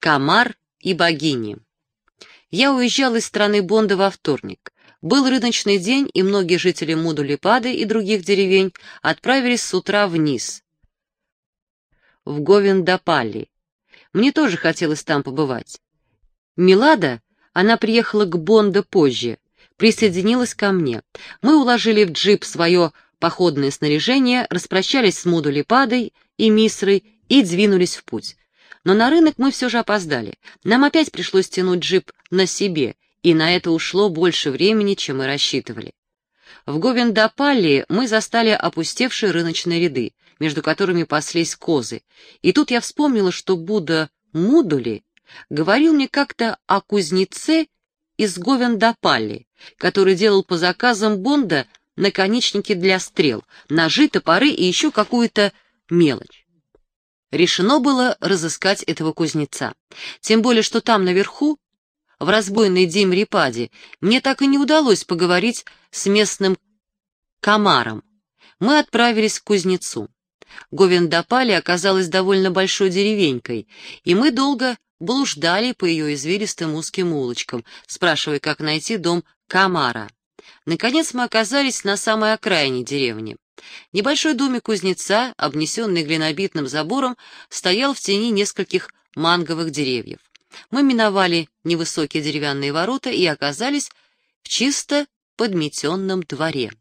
Комар и богини. Я уезжал из страны Бонда во вторник. Был рыночный день, и многие жители Мудулипады и других деревень отправились с утра вниз, в Говендапалли. Мне тоже хотелось там побывать. Милада, она приехала к Бонда позже, присоединилась ко мне. Мы уложили в джип свое походное снаряжение, распрощались с Мудулипадой и Мисрой и двинулись в путь. Но на рынок мы все же опоздали. Нам опять пришлось тянуть джип на себе, и на это ушло больше времени, чем мы рассчитывали. В Говендапалле мы застали опустевшие рыночные ряды, между которыми паслись козы, и тут я вспомнила, что Будда Мудули говорил мне как-то о кузнеце из Говендапалли, который делал по заказам Бонда наконечники для стрел, ножи, топоры и еще какую-то мелочь. Решено было разыскать этого кузнеца. Тем более, что там наверху, в разбойной Димрипаде, мне так и не удалось поговорить с местным комаром. Мы отправились к кузнецу. Говендапали оказалась довольно большой деревенькой, и мы долго блуждали по ее извилистым узким улочкам, спрашивая, как найти дом Камара. Наконец мы оказались на самой окраине деревни. Небольшой домик кузнеца, обнесенный глинобитным забором, стоял в тени нескольких манговых деревьев. Мы миновали невысокие деревянные ворота и оказались в чисто подметенном дворе.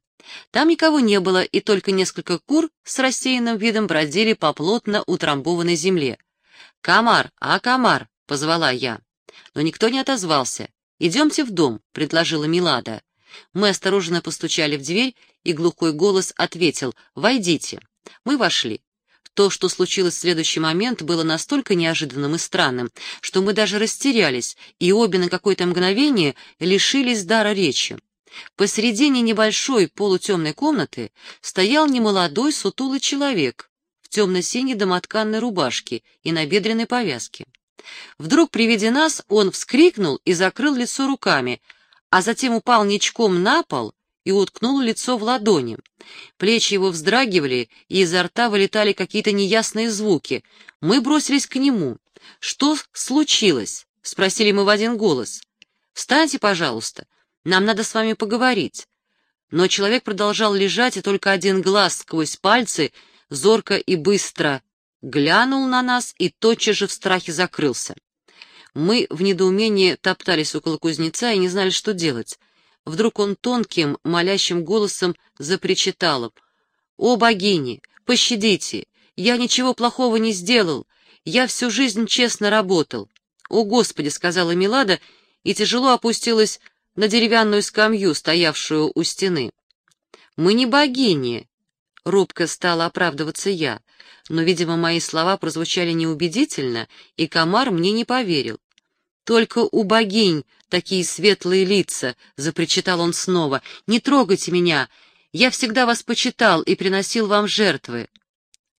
Там никого не было, и только несколько кур с рассеянным видом бродили по плотно утрамбованной земле. «Комар, а комар!» — позвала я. Но никто не отозвался. «Идемте в дом», — предложила Милада. Мы осторожно постучали в дверь, и глухой голос ответил «Войдите». Мы вошли. То, что случилось в следующий момент, было настолько неожиданным и странным, что мы даже растерялись, и обе на какое-то мгновение лишились дара речи. Посредине небольшой полутемной комнаты стоял немолодой сутулый человек в темно-синей домотканной рубашке и набедренной повязке. Вдруг при виде нас он вскрикнул и закрыл лицо руками, а затем упал ничком на пол и уткнул лицо в ладони. Плечи его вздрагивали, и изо рта вылетали какие-то неясные звуки. Мы бросились к нему. «Что случилось?» — спросили мы в один голос. «Встаньте, пожалуйста, нам надо с вами поговорить». Но человек продолжал лежать, и только один глаз сквозь пальцы зорко и быстро глянул на нас и тотчас же в страхе закрылся. Мы в недоумении топтались около кузнеца и не знали, что делать. Вдруг он тонким, молящим голосом запричитал. «О, богини, пощадите! Я ничего плохого не сделал! Я всю жизнь честно работал!» «О, Господи!» — сказала Милада и тяжело опустилась на деревянную скамью, стоявшую у стены. «Мы не богини!» — робко стала оправдываться я, но, видимо, мои слова прозвучали неубедительно, и комар мне не поверил. «Только у богинь такие светлые лица», — запричитал он снова. «Не трогайте меня! Я всегда вас почитал и приносил вам жертвы».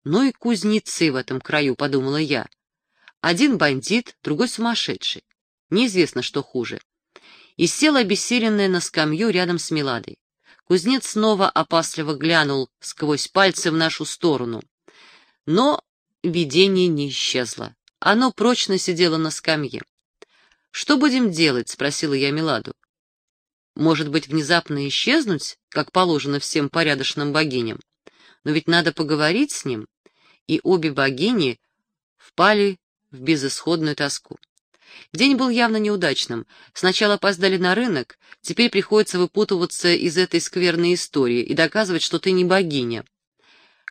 «Ну и кузнецы в этом краю», — подумала я. Один бандит, другой сумасшедший. Неизвестно, что хуже. И сел обессиленная на скамью рядом с Миладой. Кузнец снова опасливо глянул сквозь пальцы в нашу сторону. Но видение не исчезло. Оно прочно сидело на скамье. «Что будем делать?» — спросила я Миладу. «Может быть, внезапно исчезнуть, как положено всем порядочным богиням? Но ведь надо поговорить с ним». И обе богини впали в безысходную тоску. День был явно неудачным. Сначала опоздали на рынок, теперь приходится выпутываться из этой скверной истории и доказывать, что ты не богиня.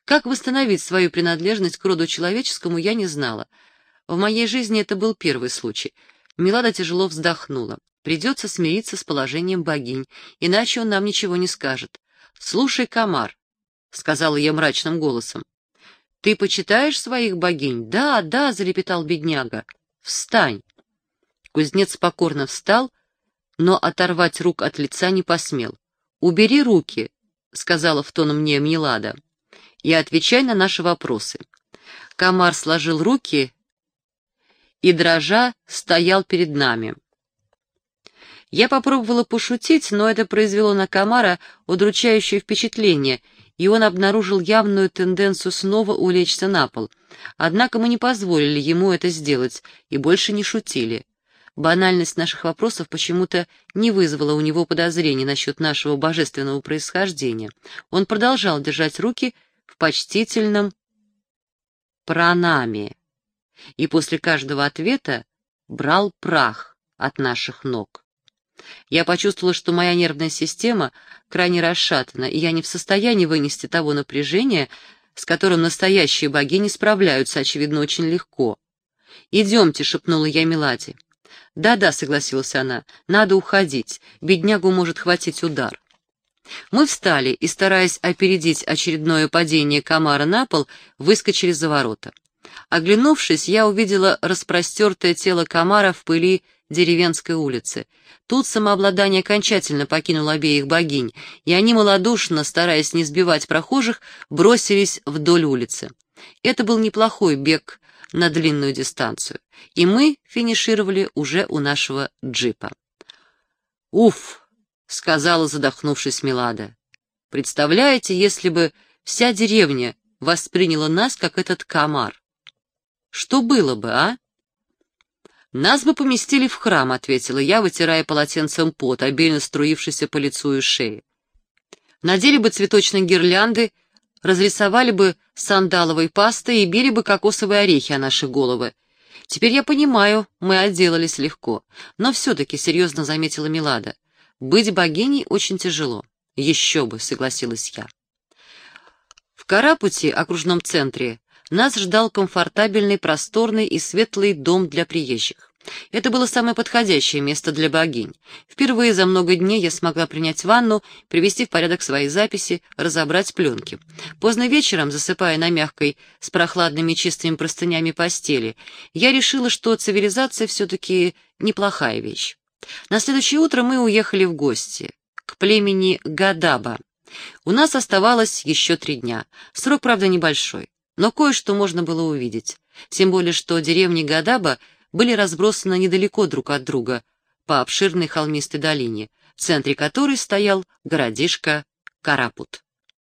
Как восстановить свою принадлежность к роду человеческому, я не знала. В моей жизни это был первый случай — Милада тяжело вздохнула. Придется смириться с положением богинь, иначе он нам ничего не скажет. «Слушай, комар», — сказала я мрачным голосом, — «ты почитаешь своих богинь?» «Да, да», — залепетал бедняга. «Встань». Кузнец покорно встал, но оторвать рук от лица не посмел. «Убери руки», — сказала в тон мне Милада, — «и отвечай на наши вопросы». Комар сложил руки и, дрожа, стоял перед нами. Я попробовала пошутить, но это произвело на Камара удручающее впечатление, и он обнаружил явную тенденцию снова улечься на пол. Однако мы не позволили ему это сделать и больше не шутили. Банальность наших вопросов почему-то не вызвала у него подозрений насчет нашего божественного происхождения. Он продолжал держать руки в почтительном пранаме и после каждого ответа брал прах от наших ног. Я почувствовала, что моя нервная система крайне расшатана, и я не в состоянии вынести того напряжения, с которым настоящие богини справляются, очевидно, очень легко. «Идемте», — шепнула я Меладе. «Да-да», — согласилась она, — «надо уходить, беднягу может хватить удар». Мы встали и, стараясь опередить очередное падение комара на пол, выскочили за ворота. Оглянувшись, я увидела распростертое тело комара в пыли деревенской улицы. Тут самообладание окончательно покинуло обеих богинь, и они малодушно, стараясь не сбивать прохожих, бросились вдоль улицы. Это был неплохой бег на длинную дистанцию, и мы финишировали уже у нашего джипа. «Уф!» — сказала, задохнувшись Милада. «Представляете, если бы вся деревня восприняла нас, как этот комар? Что было бы, а?» «Нас бы поместили в храм», — ответила я, вытирая полотенцем пот, обильно струившийся по лицу и шее. «Надели бы цветочные гирлянды, разрисовали бы сандаловой пастой и били бы кокосовые орехи о наши головы. Теперь я понимаю, мы отделались легко, но все-таки серьезно заметила Милада. Быть богиней очень тяжело. Еще бы, согласилась я. В Карапуте, окружном центре, нас ждал комфортабельный, просторный и светлый дом для приезжих. Это было самое подходящее место для богинь. Впервые за много дней я смогла принять ванну, привести в порядок свои записи, разобрать пленки. Поздно вечером, засыпая на мягкой, с прохладными чистыми простынями постели, я решила, что цивилизация все-таки неплохая вещь. На следующее утро мы уехали в гости к племени Гадаба. У нас оставалось еще три дня. Срок, правда, небольшой. Но кое-что можно было увидеть. Тем более, что деревни Гадаба были разбросаны недалеко друг от друга, по обширной холмистой долине, в центре которой стоял городишко Карапут.